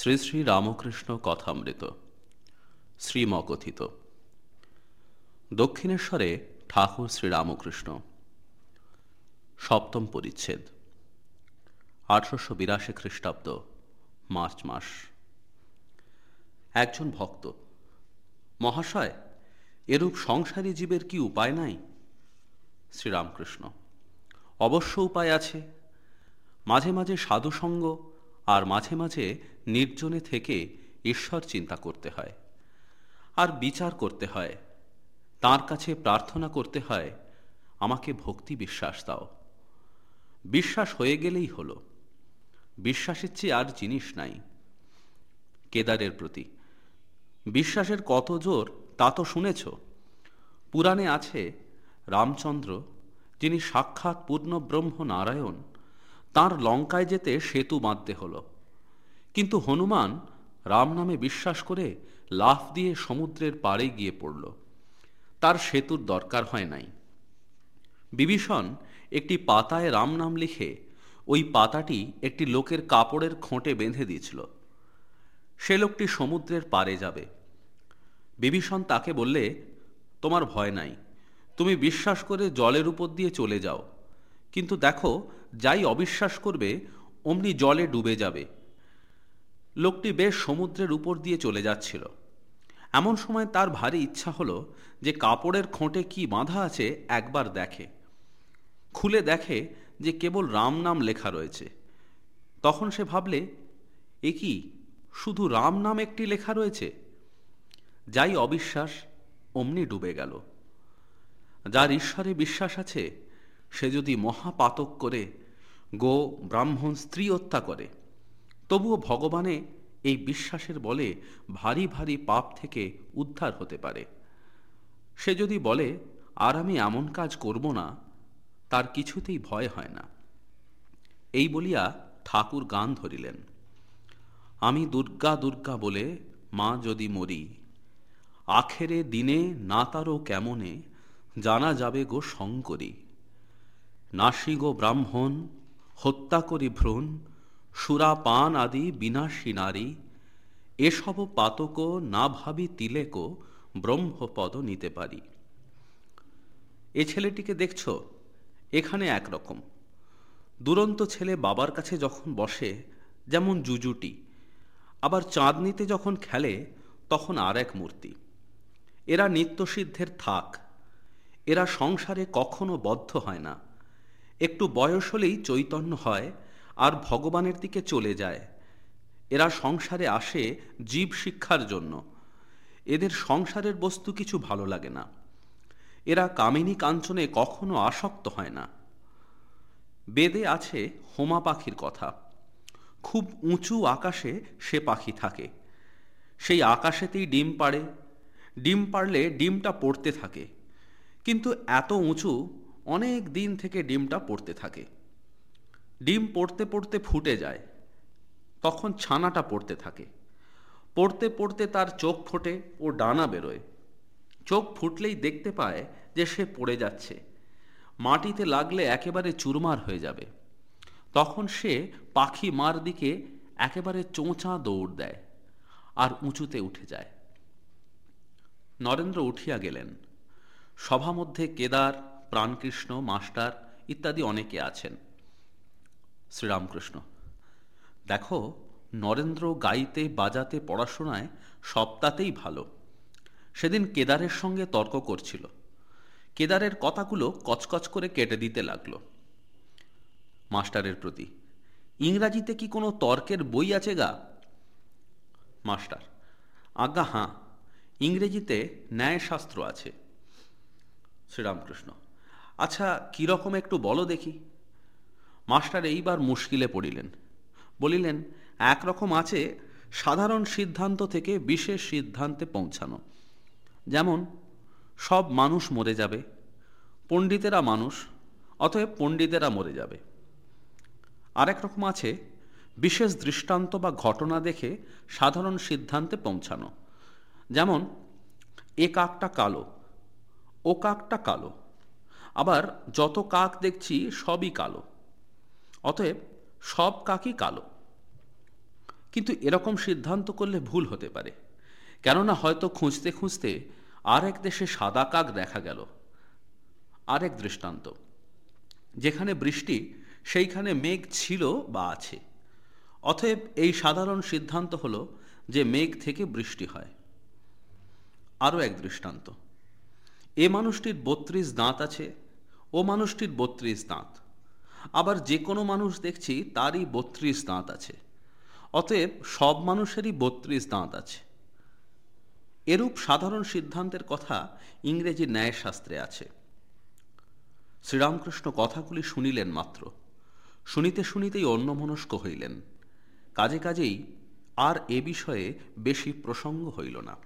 শ্রী শ্রী রামকৃষ্ণ কথামৃত। শ্রীমকথিত। দক্ষিণেশ্বরে ঠাকুর শ্রীরামকৃষ্ণ। সপ্তম পরিচ্ছেদ। আঠারোশো বিরাশি খ্রিস্টাব্দ, মার্চ মাস। একজন ভক্ত, মহাশয়, এরূপ সংসারী জীবের কি উপায় নাই? শ্রীরামকৃষ্ণ, অবশ্য উপায় আছে। মাঝে মাঝে সাধুসঙ্গ আর মাঝে মাঝে নির্জনে থেকে ঈশ্বর চিন্তা করতে হয়। আর বিচার করতে হয়। তার কাছে প্রার্থনা করতে হয়, আমাকে ভক্তি বিশ্বাস দাও। বিশ্বাস হয়ে গেলেই হলো। বিশ্বাসের চেয়ে আর জিনিস নাই। কেদারের প্রতি। বিশ্বাসের কত জোর, তা তো শুনেছ? পুরাণে আছে, রামচন্দ্র, যিনি সাক্ষাৎ পূর্ণ ব্রহ্ম নারায়ণ তার লঙ্কায় যেতে সেতু বাঁধতে হল। কিন্তু হনুমান রাম নামে বিশ্বাস করে লাফ দিয়ে সমুদ্রের পাড়ে গিয়ে পড়ল। তার সেতুর দরকার হয় নাই। বিভীষণ একটি পাতায় রাম নাম লিখে ওই পাতাটি একটি লোকের কাপড়ের খোঁটে বেঁধে দিয়েছিল। সে লোকটি সমুদ্রের পারে যাবে। বিভীষণ তাকে বললে, তোমার ভয় নাই। তুমি বিশ্বাস করে জলের উপর দিয়ে চলে যাও। কিন্তু দেখো, যাই অবিশ্বাস করবে, অমনি জলে ডুবে যাবে। লোকটি বেশ সমুদ্রের উপর দিয়ে চলে যাচ্ছিল। এমন সময় তার ভারী ইচ্ছা হলো যে কাপড়ের খোঁটে কি বাঁধা আছে একবার দেখে। খুলে দেখে যে কেবল রাম নাম লেখা রয়েছে। তখন সে ভাবলে, এ কি, শুধু রাম নাম একটি লেখা রয়েছে? যাই অবিশ্বাস, অমনি ডুবে গেল। যার ঈশ্বরে বিশ্বাস আছে সে যদি মহাপাতক করে, গো ব্রাহ্মণ স্ত্রী হত্যা করে, তবুও ভগবানে এই বিশ্বাসের বলে ভারী ভারী পাপ থেকে উদ্ধার হতে পারে। সে যদি বলে, আর আমি এমন কাজ করব না তার কিছুতেই ভয় হয় না। এই বলিয়া ঠাকুর গান ধরিলেন। আমি দুর্গা দুর্গা বলে মা যদি মরি, আখেরে দিনে না তারও কেমনে জানা যাবে গো শঙ্করী? নাসি গো ব্রাহ্মণ, হত্যা করি ভ্রূণ, সুরা পান আদি বিনাশী নারী, এসব পাতক না ভাবি তিলেক ব্রহ্মপদ নিতে পারি। এ ছেলেটিকে দেখছ, এখানে একরকম দুরন্ত ছেলে বাবার কাছে যখন বসে, যেমন জুজুটি, আবার চাঁদনিতে যখন খেলে, তখন আর এক মূর্তি। এরা নিত্যসিদ্ধের থাক, এরা সংসারে কখনো বদ্ধ হয় না। একটু বয়স হলেই চৈতন্য হয় আর ভগবানের দিকে চলে যায়। এরা সংসারে আসে জীব শিক্ষার জন্য। এদের সংসারের বস্তু কিছু ভালো লাগে না। এরা কামিনী কাঞ্চনে কখনো আসক্ত হয় না। বেদে আছে হোমা পাখির কথা। খুব উঁচু আকাশে সে পাখি থাকে। সেই আকাশেতেই ডিম পাড়ে। ডিম পাড়লে ডিমটা পড়তে থাকে। কিন্তু এত উঁচু অনেক দিন থেকে ডিমটা পড়তে থাকে। ডিম পড়তে পড়তে ফুটে যায়। তখন ছানাটা পড়তে থাকে। পড়তে পড়তে তার চোখ ফোটে ও ডানা বেরোয়। চোখ ফুটলেই দেখতে পায় যে সে পড়ে যাচ্ছে। মাটিতে লাগলে একেবারে চুরমার হয়ে যাবে। তখন সে পাখি মার দিকে একেবারে চোঁচা দৌড় দেয় আর উঁচুতে উঠে যায়। নরেন্দ্র উঠিয়া গেলেন। সভা মধ্যে কেদার প্রাণকৃষ্ণ, মাস্টার ইত্যাদি অনেকে আছেন। শ্রীরামকৃষ্ণ, দেখো, নরেন্দ্র গাইতে, বাজাতে, পড়াশোনায় সপ্তাহতেই ভালো। সেদিন কেদারের সঙ্গে তর্ক করছিল। কেদারের কথাগুলো কচকচ করে কেটে দিতে লাগল। মাস্টারের প্রতি, ইংরাজিতে কি কোনো তর্কের বই আছে গা? মাস্টার, আজ্ঞা, হাঁ, ইংরেজিতে ন্যায়শাস্ত্র আছে। শ্রীরামকৃষ্ণ আচ্ছা কীরকম একটু বলো দেখি। মাস্টার এইবার মুশকিলে পড়িলেন। বলিলেন একরকম আছে সাধারণ সিদ্ধান্ত থেকে বিশেষ সিদ্ধান্তে পৌঁছানো। যেমন, সব মানুষ মরে যাবে, পণ্ডিতেরা মানুষ, অতএব পণ্ডিতেরা মরে যাবে। আরেক রকম আছে বিশেষ দৃষ্টান্ত বা ঘটনা দেখে সাধারণ সিদ্ধান্তে পৌঁছানো। যেমন, এ কাকটা কালো, ও কাকটা কালো। আবার যত কাক দেখছি সবই কালো। অতএব সব কাকই কালো। কিন্তু এরকম সিদ্ধান্ত করলে ভুল হতে পারে। কেননা হয়তো খুঁজতে খুঁজতে আরেক দেশে সাদা কাক দেখা গেল। আরেক দৃষ্টান্ত। যেখানে বৃষ্টি, সেইখানে মেঘ ছিল বা আছে। অতএব এই সাধারণ সিদ্ধান্ত হল যে মেঘ থেকে বৃষ্টি হয়। আরও এক দৃষ্টান্ত। এ মানুষটির বত্রিশ দাঁত আছে, ও মানুষটির বত্রিশ দাঁত। আবার যে কোনো মানুষ দেখছি তারই বত্রিশ দাঁত আছে, অতএব সব মানুষেরই বত্রিশ দাঁত আছে। এরূপ সাধারণ সিদ্ধান্তের কথা ইংরেজি ন্যায়শাস্ত্রে আছে। শ্রীরামকৃষ্ণ কথাগুলি শুনিলেন মাত্র, শুনিতে শুনিতেই অন্যমনস্ক হইলেন। কাজে কাজেই আর এ বিষয়ে বেশি প্রসঙ্গ হইল না।